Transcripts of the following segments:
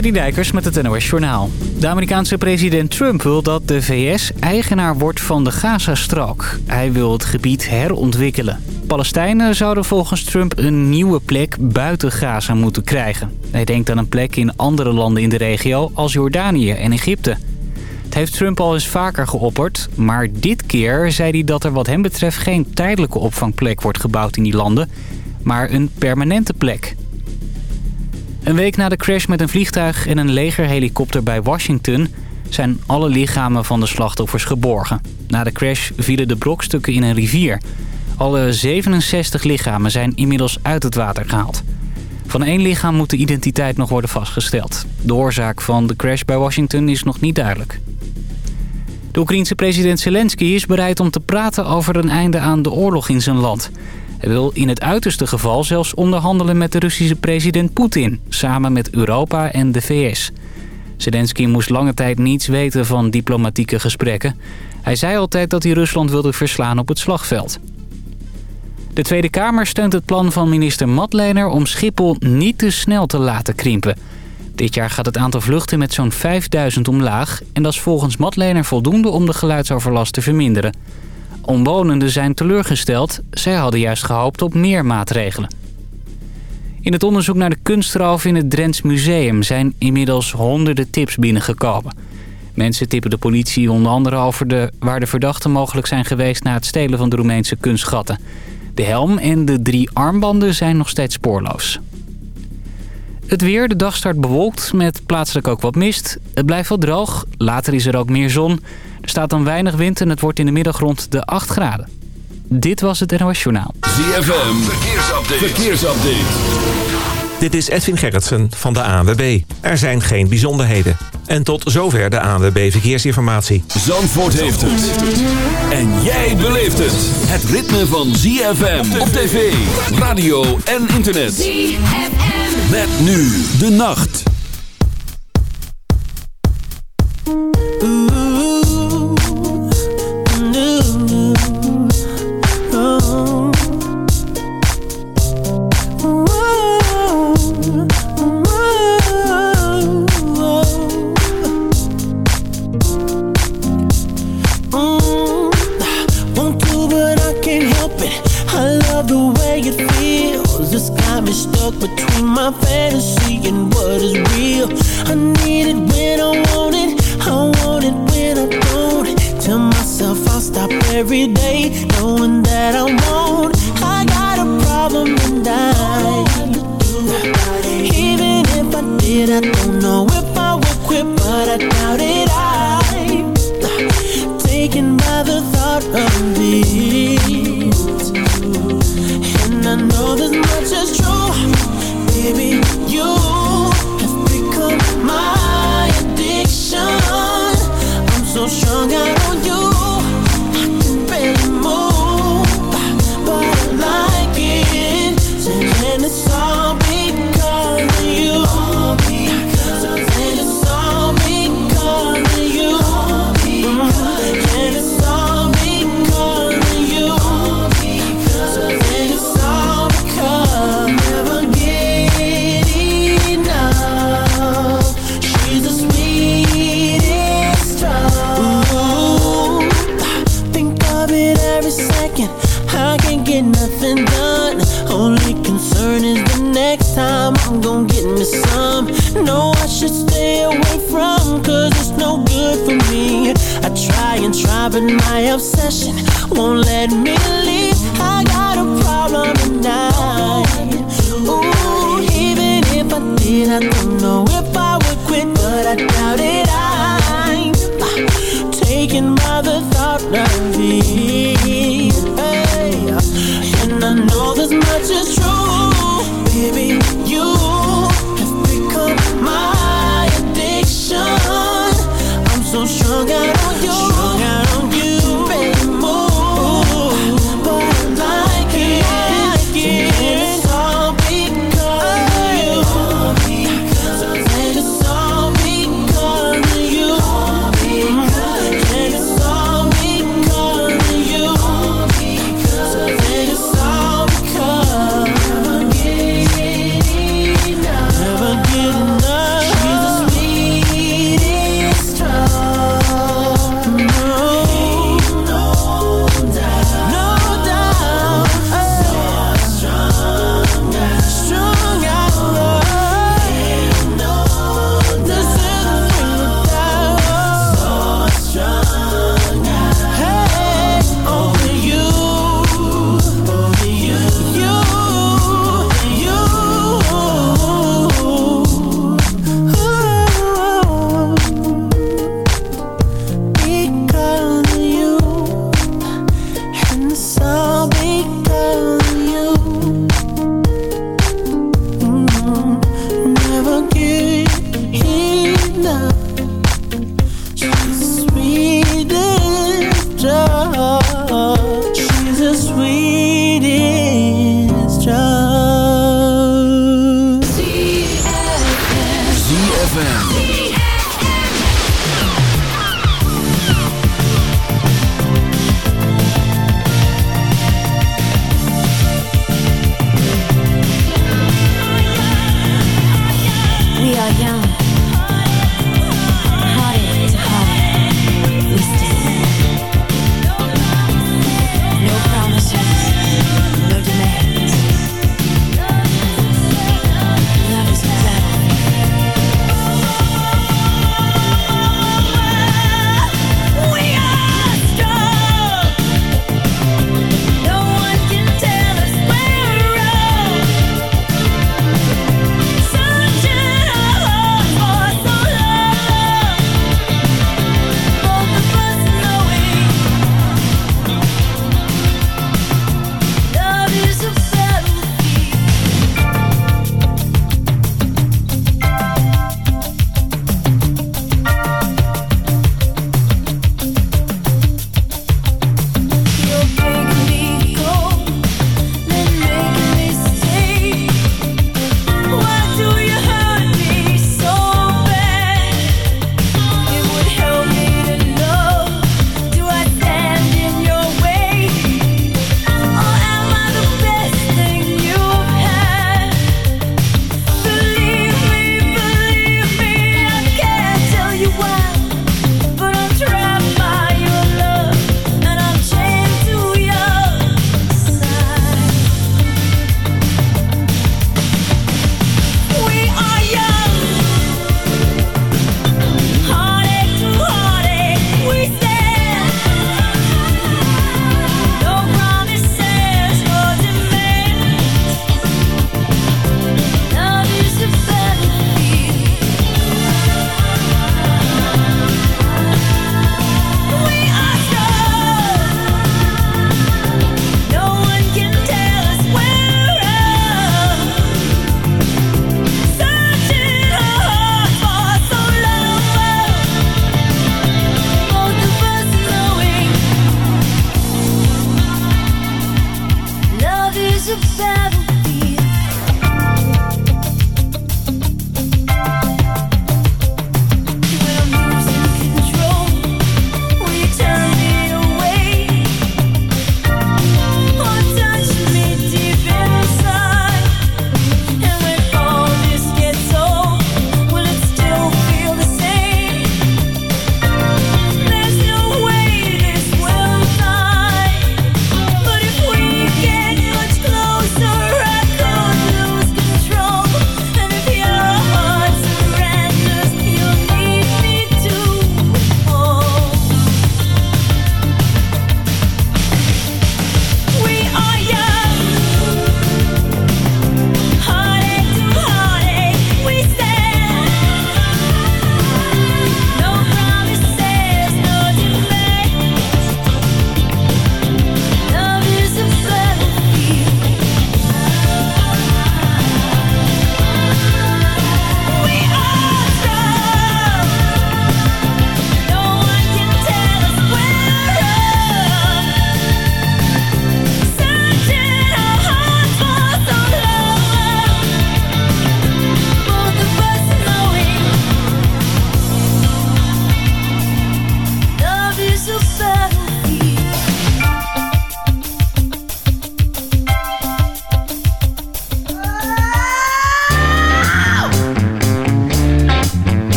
Dijkers met het NOS Journaal. De Amerikaanse president Trump wil dat de VS eigenaar wordt van de Gazastrook. Hij wil het gebied herontwikkelen. Palestijnen zouden volgens Trump een nieuwe plek buiten Gaza moeten krijgen. Hij denkt aan een plek in andere landen in de regio als Jordanië en Egypte. Het heeft Trump al eens vaker geopperd, maar dit keer zei hij dat er wat hem betreft geen tijdelijke opvangplek wordt gebouwd in die landen, maar een permanente plek. Een week na de crash met een vliegtuig en een legerhelikopter bij Washington... zijn alle lichamen van de slachtoffers geborgen. Na de crash vielen de brokstukken in een rivier. Alle 67 lichamen zijn inmiddels uit het water gehaald. Van één lichaam moet de identiteit nog worden vastgesteld. De oorzaak van de crash bij Washington is nog niet duidelijk. De Oekraïense president Zelensky is bereid om te praten over een einde aan de oorlog in zijn land... Hij wil in het uiterste geval zelfs onderhandelen met de Russische president Poetin... samen met Europa en de VS. Zelensky moest lange tijd niets weten van diplomatieke gesprekken. Hij zei altijd dat hij Rusland wilde verslaan op het slagveld. De Tweede Kamer steunt het plan van minister Matlener om Schiphol niet te snel te laten krimpen. Dit jaar gaat het aantal vluchten met zo'n 5000 omlaag... en dat is volgens Matlener voldoende om de geluidsoverlast te verminderen. Omwonenden zijn teleurgesteld. Zij hadden juist gehoopt op meer maatregelen. In het onderzoek naar de kunstroof in het Drents Museum zijn inmiddels honderden tips binnengekomen. Mensen tippen de politie onder andere over de, waar de verdachten mogelijk zijn geweest na het stelen van de Roemeense kunstschatten. De helm en de drie armbanden zijn nog steeds spoorloos. Het weer, de dag start bewolkt met plaatselijk ook wat mist. Het blijft wel droog, later is er ook meer zon. Er staat dan weinig wind en het wordt in de middag rond de 8 graden. Dit was het NOS Journaal. ZFM, verkeersupdate. verkeersupdate. Dit is Edwin Gerritsen van de ANWB. Er zijn geen bijzonderheden. En tot zover de ANWB Verkeersinformatie. Zandvoort heeft het. En jij beleeft het. Het ritme van ZFM op tv, radio en internet. ZFM. Met nu de nacht.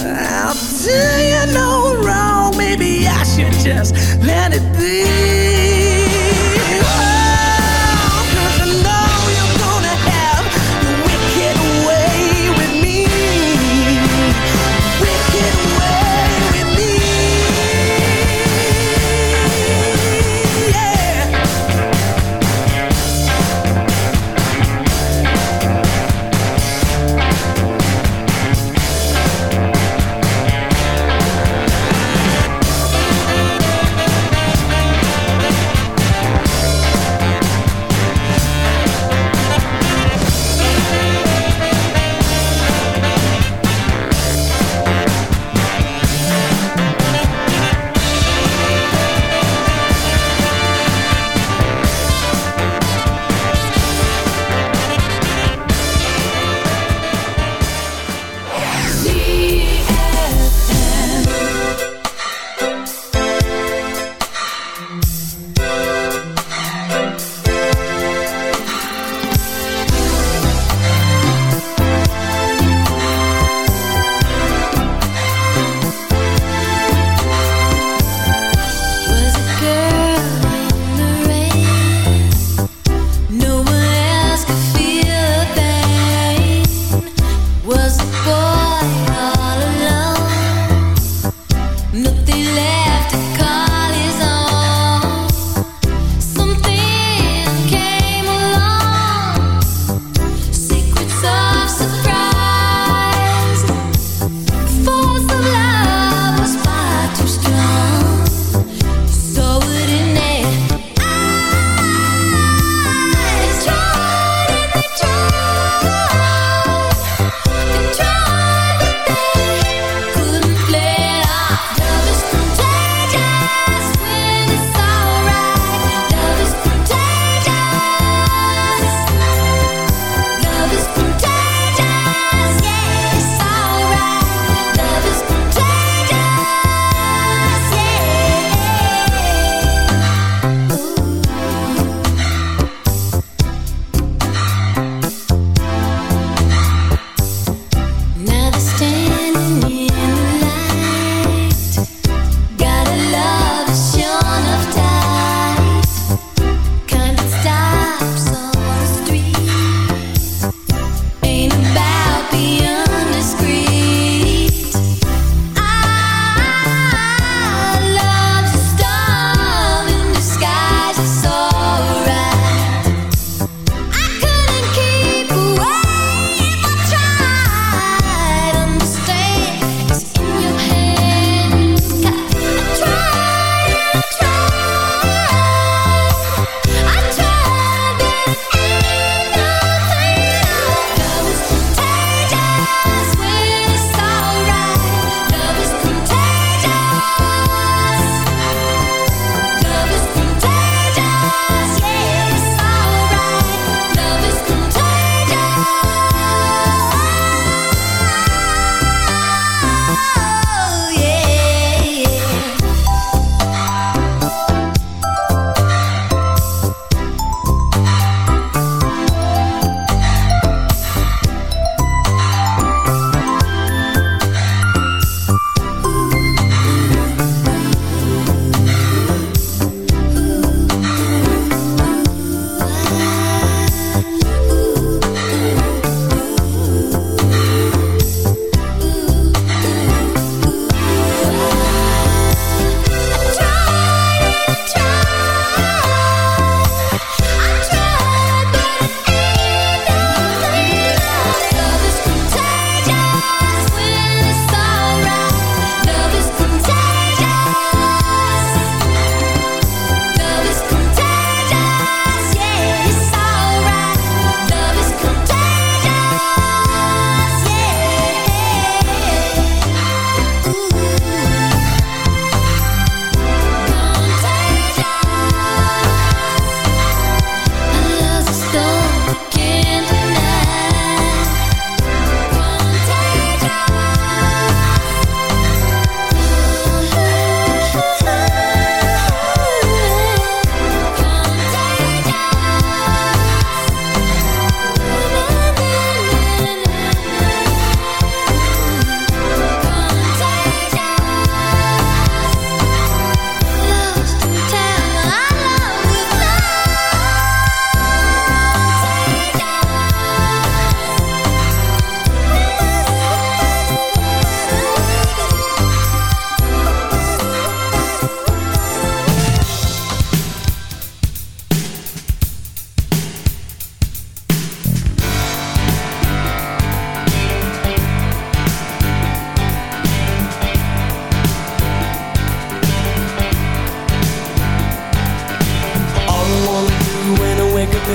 I'll do you no wrong. Maybe I should just let it be.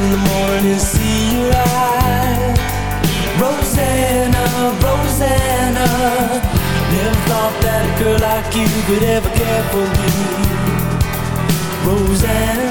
in the morning, see you ride. Rosanna, Rosanna, never thought that a girl like you could ever care for me. Rosanna.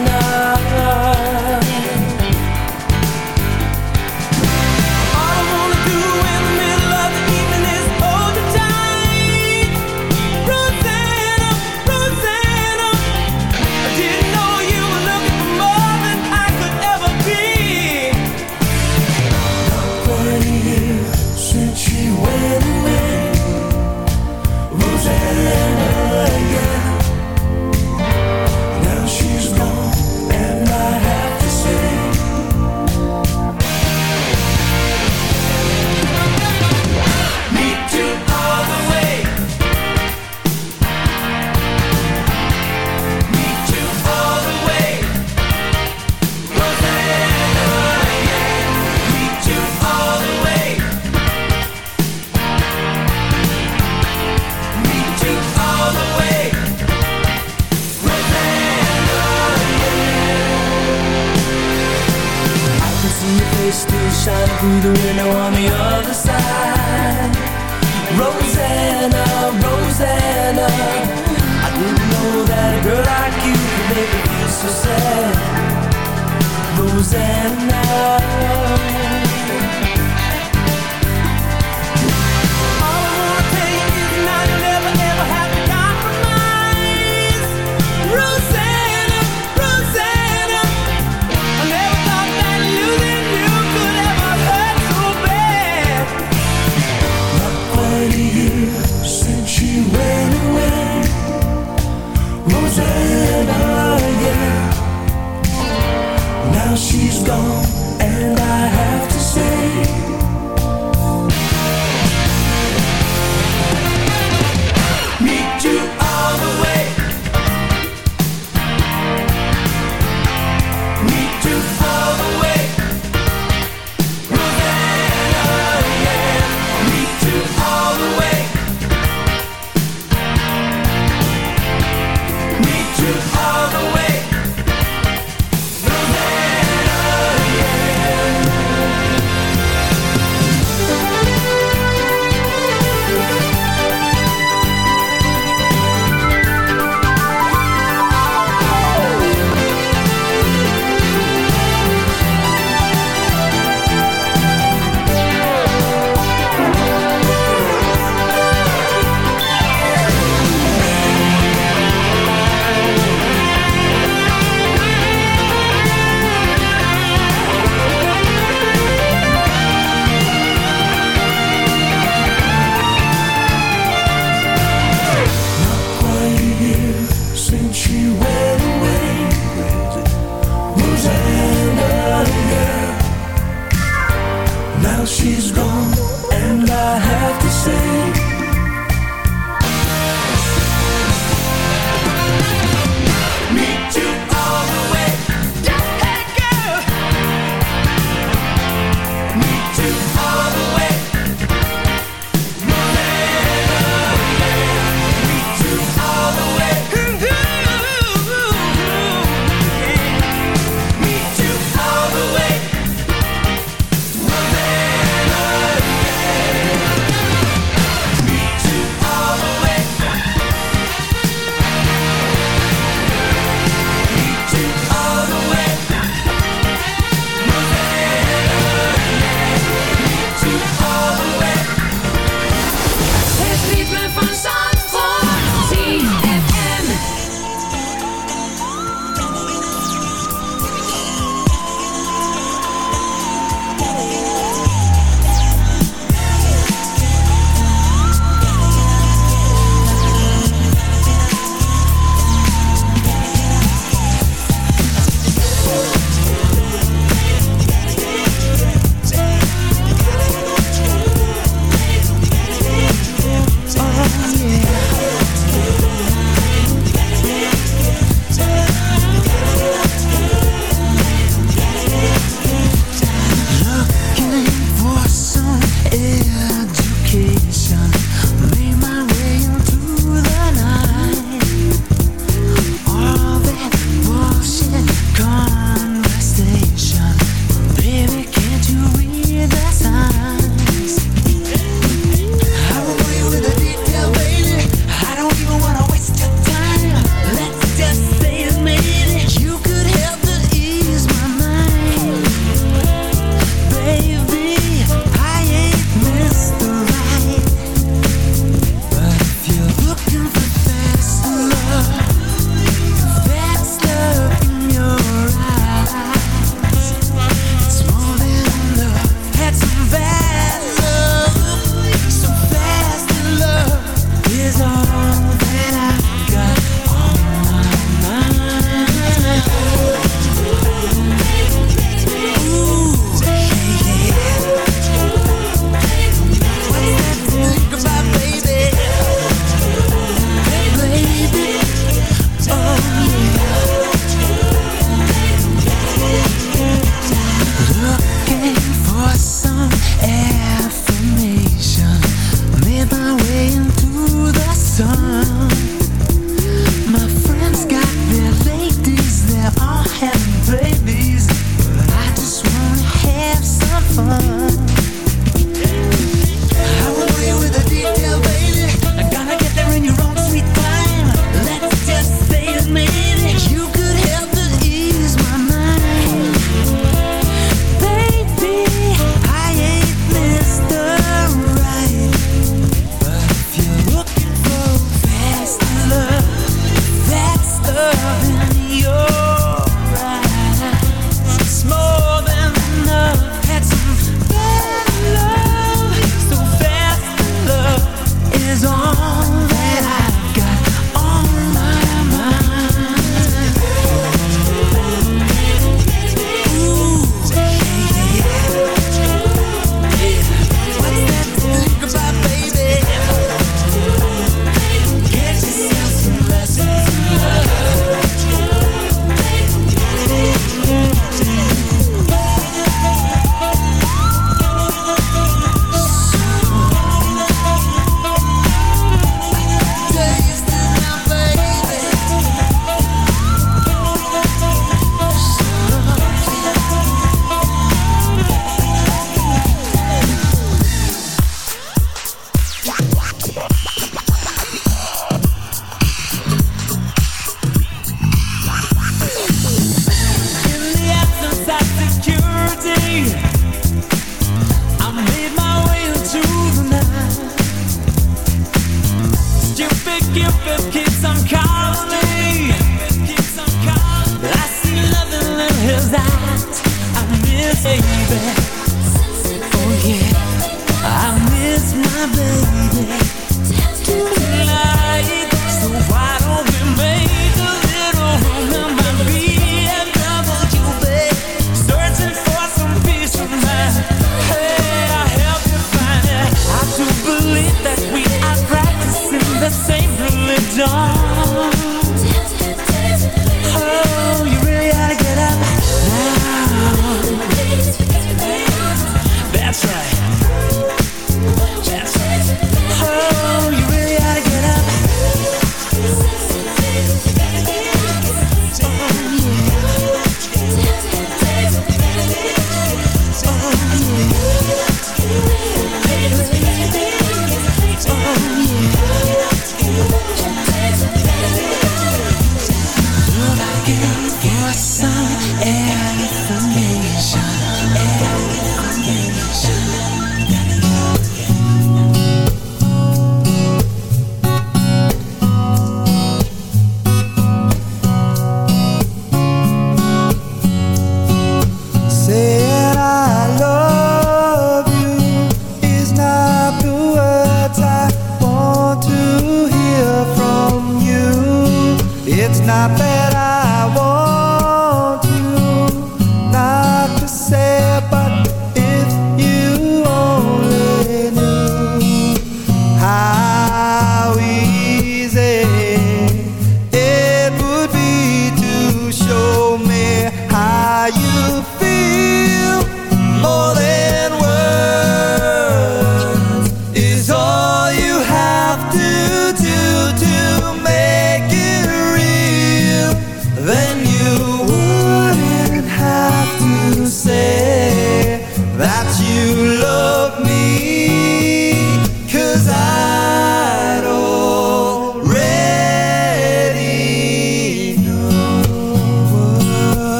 It's not that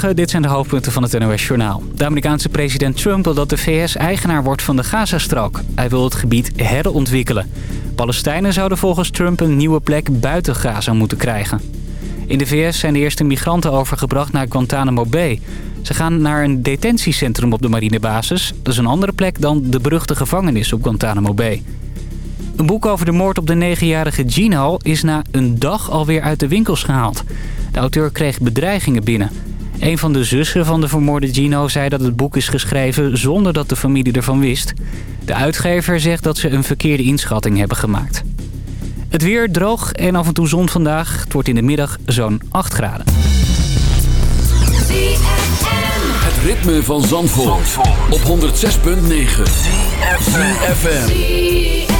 Dit zijn de hoofdpunten van het NOS Journaal. De Amerikaanse president Trump wil dat de VS eigenaar wordt van de Gazastrook. Hij wil het gebied herontwikkelen. Palestijnen zouden volgens Trump een nieuwe plek buiten Gaza moeten krijgen. In de VS zijn de eerste migranten overgebracht naar Guantanamo Bay. Ze gaan naar een detentiecentrum op de marinebasis. Dat is een andere plek dan de beruchte gevangenis op Guantanamo Bay. Een boek over de moord op de 9-jarige Gino is na een dag alweer uit de winkels gehaald. De auteur kreeg bedreigingen binnen. Een van de zussen van de vermoorde Gino zei dat het boek is geschreven zonder dat de familie ervan wist. De uitgever zegt dat ze een verkeerde inschatting hebben gemaakt. Het weer droog en af en toe zon vandaag. Het wordt in de middag zo'n 8 graden. Het ritme van Zandvoort, op 106.9 ZFM.